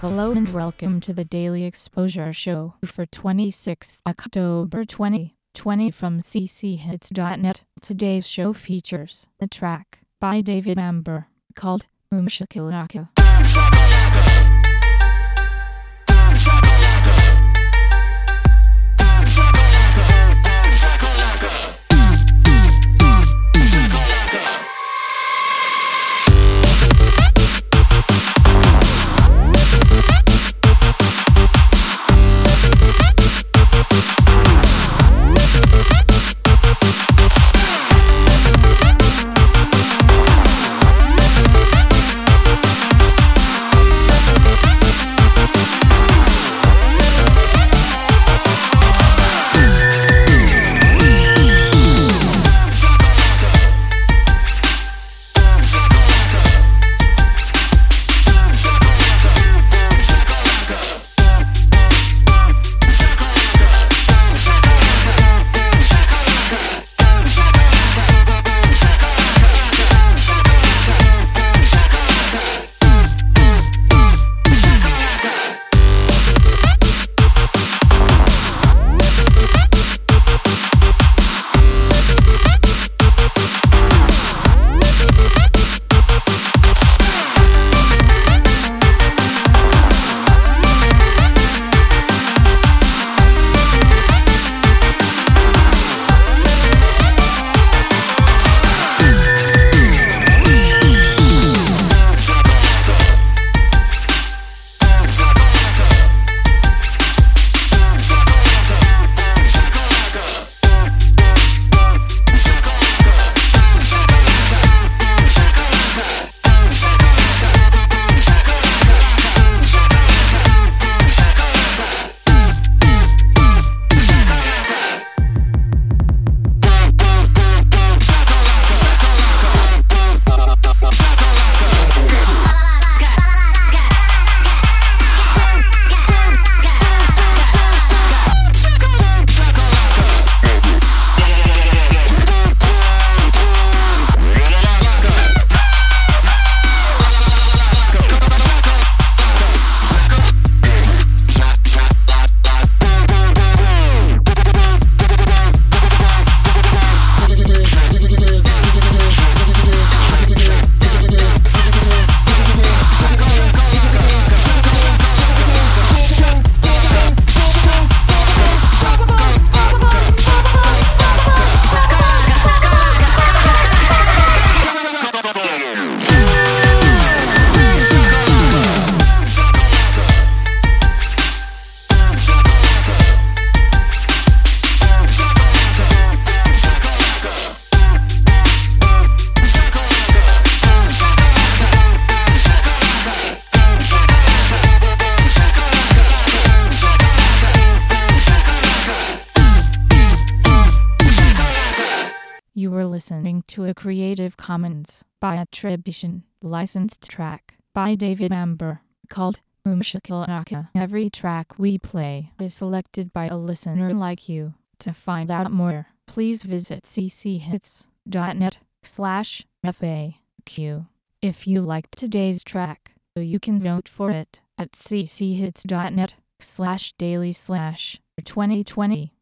Hello and welcome to the Daily Exposure Show for 26th October 2020 from cchits.net. Today's show features a track by David Amber called Boom listening to a Creative Commons by attribution licensed track by David Amber called Boom Shakalaka. Every track we play is selected by a listener like you. To find out more, please visit cchits.net slash FAQ. If you liked today's track, you can vote for it at cchits.net slash daily slash 2020